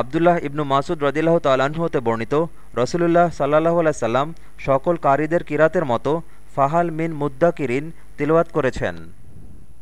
আবদুল্লাহ ইবনু মাসুদ রদিল্লাহ তাল্লাহ্ন হতে বর্ণিত, রসুলুল্লাহ সাল্লাহ সাল্লাম সকল কারীদের কিরাতের মতো ফাহাল মিন মুদ্দা কিরিন তিলওয়াত করেছেন।